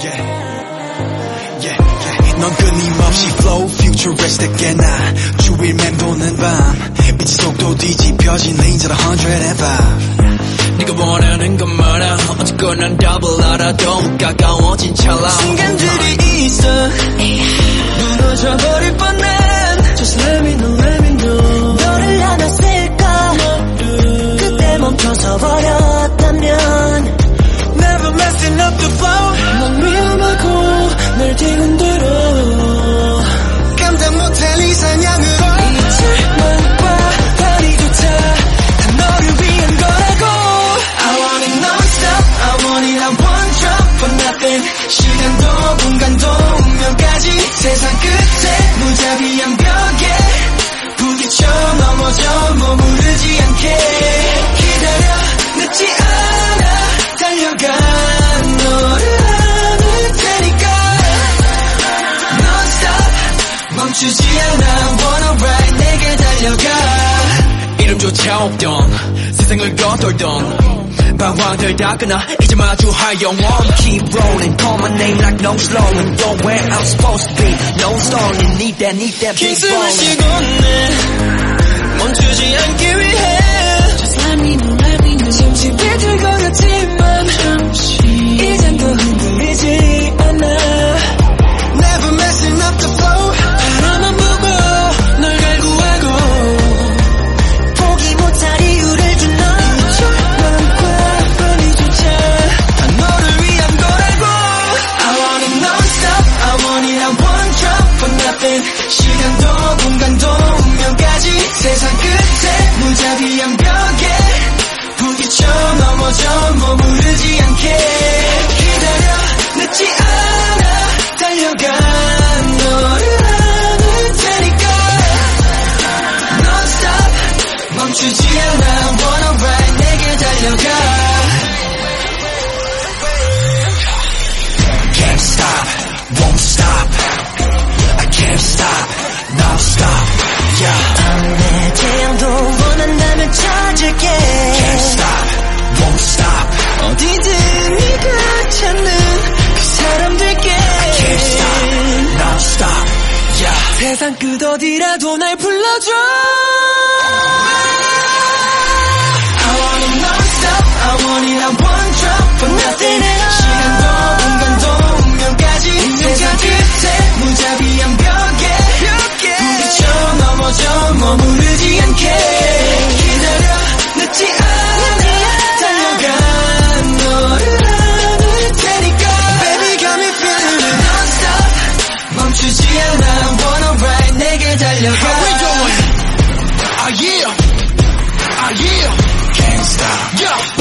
Yeah, yeah, yeah. 넌 끊임없이 flow futuristic and I 주위를 맴도는 밤 빛의 속도 뒤집혀진 레인저 105 네가 원하는 건 많아 어쨌건 난 답을 알아도 가까워진 찰나 없던 세상을 걷돌던 방황들 닦거나 이제 마주할 영원 Keep rolling, call my name like no slowing. Go where I'm supposed to be, no stalling Need that, need that big bone 쉬고 내 멈추지 않기 위해. Just let me know, let me know 세상 끝 어디라도 날 불러줘 I want it non-stop I want it on one drop But nothing else yeah. Can't stop. Yeah.